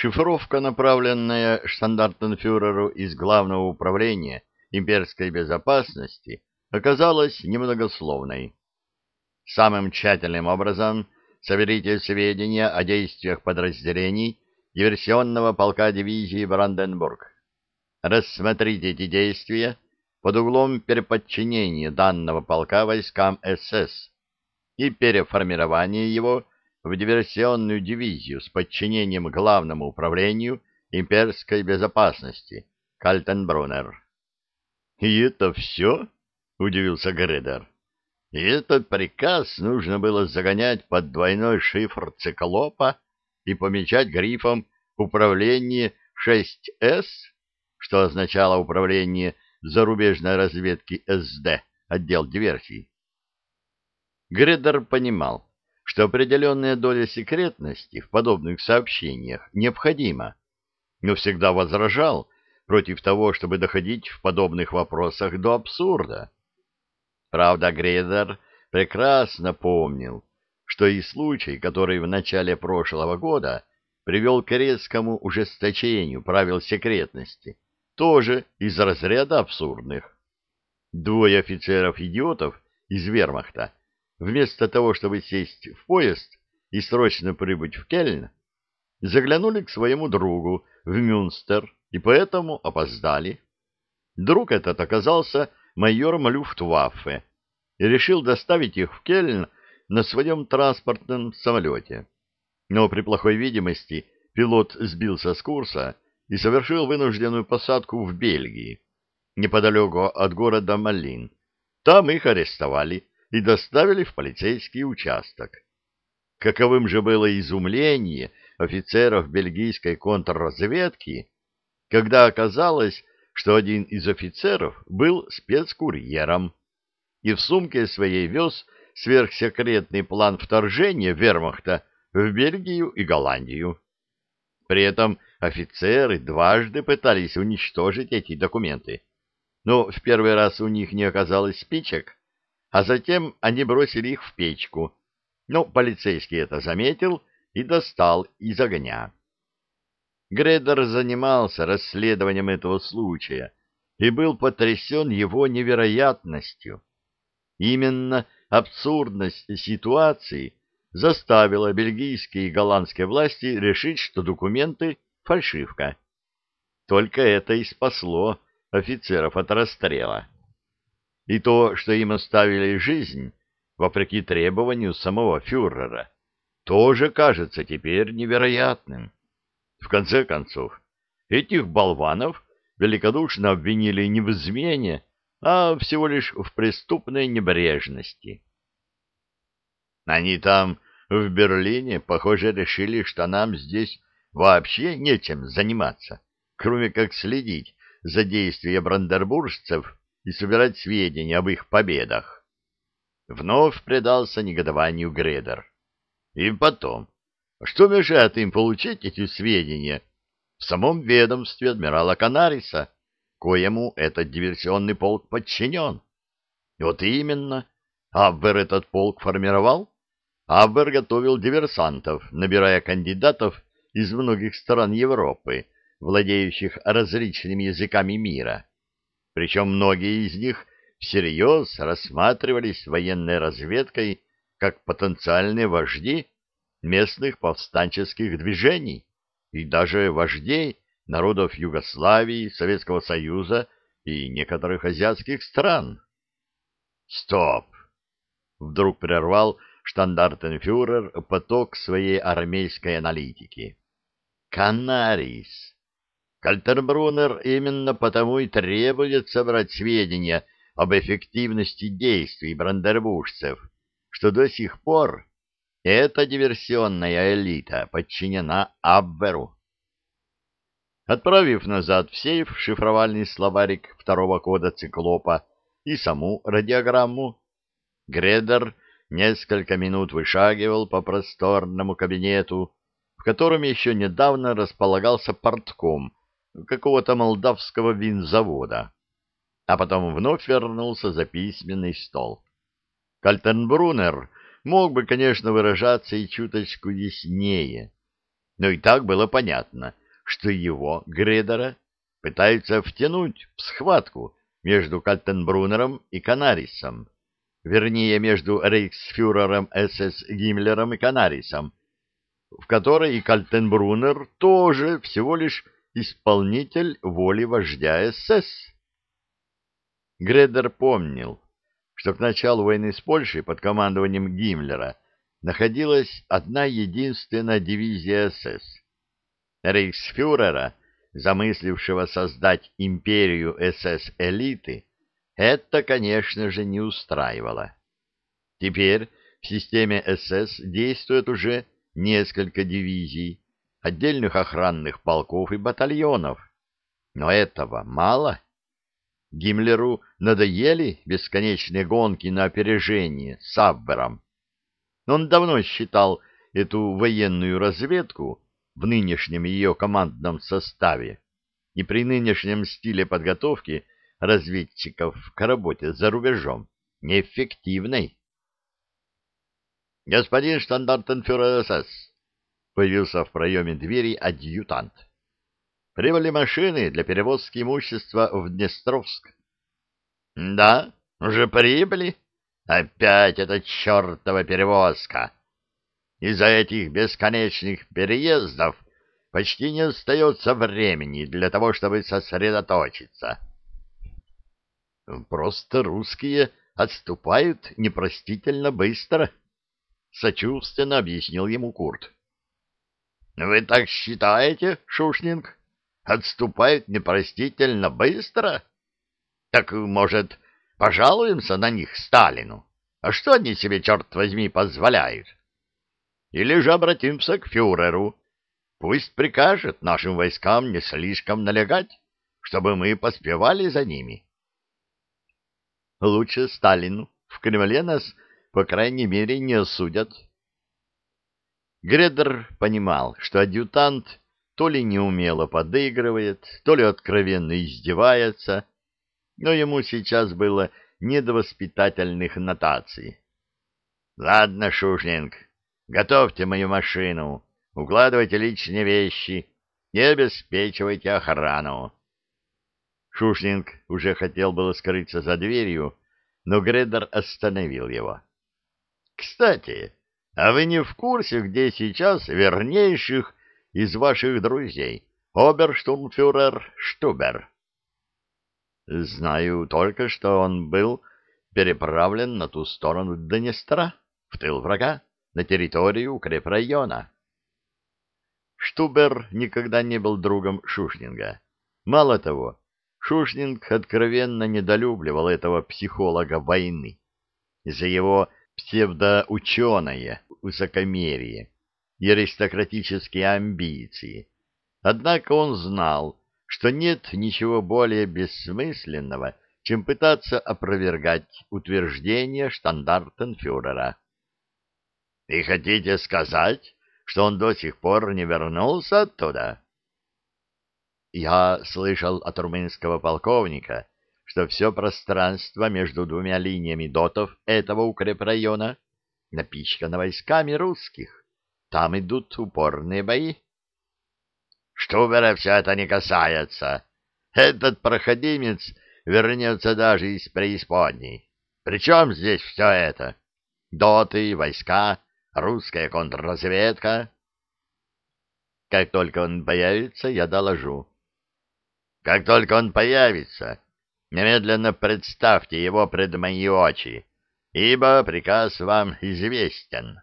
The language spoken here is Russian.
Шифровка, направленная штандартенфюреру из Главного управления имперской безопасности, оказалась немногословной. Самым тщательным образом соберите сведения о действиях подразделений диверсионного полка дивизии Бранденбург. Рассмотрите эти действия под углом переподчинения данного полка войскам СС и переформирования его в диверсионную дивизию с подчинением Главному управлению имперской безопасности Кальтенбруннер. — И это все? — удивился Гредер. — И этот приказ нужно было загонять под двойной шифр циклопа и помечать грифом «Управление 6С», что означало «Управление зарубежной разведки СД», отдел диверсий. Гредер понимал, что определенная доля секретности в подобных сообщениях необходима, но всегда возражал против того, чтобы доходить в подобных вопросах до абсурда. Правда, Гредер прекрасно помнил, что и случай, который в начале прошлого года привел к резкому ужесточению правил секретности, тоже из разряда абсурдных. Двое офицеров-идиотов из вермахта вместо того, чтобы сесть в поезд и срочно прибыть в Кельн, заглянули к своему другу в Мюнстер и поэтому опоздали. Друг этот оказался майором Люфтваффе и решил доставить их в Кельн на своем транспортном самолете. Но при плохой видимости пилот сбился с курса и совершил вынужденную посадку в Бельгии, неподалеку от города Малин. Там их арестовали и доставили в полицейский участок. Каковым же было изумление офицеров бельгийской контрразведки, когда оказалось, что один из офицеров был спецкурьером и в сумке своей вез сверхсекретный план вторжения вермахта в Бельгию и Голландию. При этом офицеры дважды пытались уничтожить эти документы, но в первый раз у них не оказалось спичек, а затем они бросили их в печку. Но полицейский это заметил и достал из огня. Гредер занимался расследованием этого случая и был потрясен его невероятностью. Именно абсурдность ситуации заставила бельгийские и голландские власти решить, что документы — фальшивка. Только это и спасло офицеров от расстрела и то, что им оставили жизнь, вопреки требованию самого фюрера, тоже кажется теперь невероятным. В конце концов, этих болванов великодушно обвинили не в измене, а всего лишь в преступной небрежности. Они там, в Берлине, похоже, решили, что нам здесь вообще нечем заниматься, кроме как следить за действием брандербуржцев и собирать сведения об их победах. Вновь предался негодованию Гредер. И потом, что мешает им получить эти сведения в самом ведомстве адмирала Канариса, коему этот диверсионный полк подчинен? Вот именно. Абвер этот полк формировал? Абвер готовил диверсантов, набирая кандидатов из многих стран Европы, владеющих различными языками мира причем многие из них всерьез рассматривались военной разведкой как потенциальные вожди местных повстанческих движений и даже вождей народов Югославии, Советского Союза и некоторых азиатских стран. «Стоп!» — вдруг прервал штандартенфюрер поток своей армейской аналитики. «Канарис! Кальтербруннер именно потому и требует собрать сведения об эффективности действий брандербуржцев, что до сих пор эта диверсионная элита подчинена Абверу. Отправив назад в сейф шифровальный словарик второго кода циклопа и саму радиограмму, Гредер несколько минут вышагивал по просторному кабинету, в котором еще недавно располагался портком какого-то молдавского винзавода, а потом вновь вернулся за письменный стол. Кальтенбруннер мог бы, конечно, выражаться и чуточку яснее, Но и так было понятно, что его, Гредера, пытаются втянуть в схватку между Кальтенбруннером и Канарисом, вернее, между рейхсфюрером СС Гиммлером и Канарисом, в которой и Кальтенбруннер тоже всего лишь исполнитель воли вождя СС. Гредер помнил, что к началу войны с Польшей под командованием Гиммлера находилась одна единственная дивизия СС. Рейхсфюрера, замыслившего создать империю СС-элиты, это, конечно же, не устраивало. Теперь в системе СС действует уже несколько дивизий, отдельных охранных полков и батальонов. Но этого мало. Гиммлеру надоели бесконечные гонки на опережение с Абвером. Он давно считал эту военную разведку в нынешнем ее командном составе и при нынешнем стиле подготовки разведчиков к работе за рубежом неэффективной. «Господин штандартенфюрер СС!» Появился в проеме двери адъютант. «Прибыли машины для перевозки имущества в Днестровск». «Да, уже прибыли. Опять эта чертова перевозка. Из-за этих бесконечных переездов почти не остается времени для того, чтобы сосредоточиться». «Просто русские отступают непростительно быстро», — сочувственно объяснил ему Курт. — Вы так считаете, Шушнинг? Отступают непростительно быстро? Так, может, пожалуемся на них Сталину? А что они себе, черт возьми, позволяют? Или же обратимся к фюреру. Пусть прикажет нашим войскам не слишком налегать, чтобы мы поспевали за ними. Лучше Сталину. В Кремле нас по крайней мере, не осудят. Гредер понимал, что адъютант то ли неумело подыгрывает, то ли откровенно издевается, но ему сейчас было не до воспитательных нотаций. — Ладно, Шушнинг, готовьте мою машину, укладывайте личные вещи и обеспечивайте охрану. Шушнинг уже хотел было скрыться за дверью, но Гредер остановил его. Кстати, а вы не в курсе, где сейчас вернейших из ваших друзей, оберштурмфюрер Штубер? Знаю только, что он был переправлен на ту сторону Днестра, в тыл врага, на территорию укрепрайона. Штубер никогда не был другом Шушнинга. Мало того, Шушнинг откровенно недолюбливал этого психолога войны. За его псевдоученое высокомерие и аристократические амбиции. Однако он знал, что нет ничего более бессмысленного, чем пытаться опровергать утверждение штандартенфюрера. — И хотите сказать, что он до сих пор не вернулся оттуда? — Я слышал от румынского полковника, что все пространство между двумя линиями дотов этого укрепрайона напичкано войсками русских. Там идут упорные бои. Штубера все это не касается. Этот проходимец вернется даже из преисподней. Причем здесь все это? Доты, войска, русская контрразведка. Как только он появится, я доложу. Как только он появится, Немедленно представьте его пред мои очи, ибо приказ вам известен.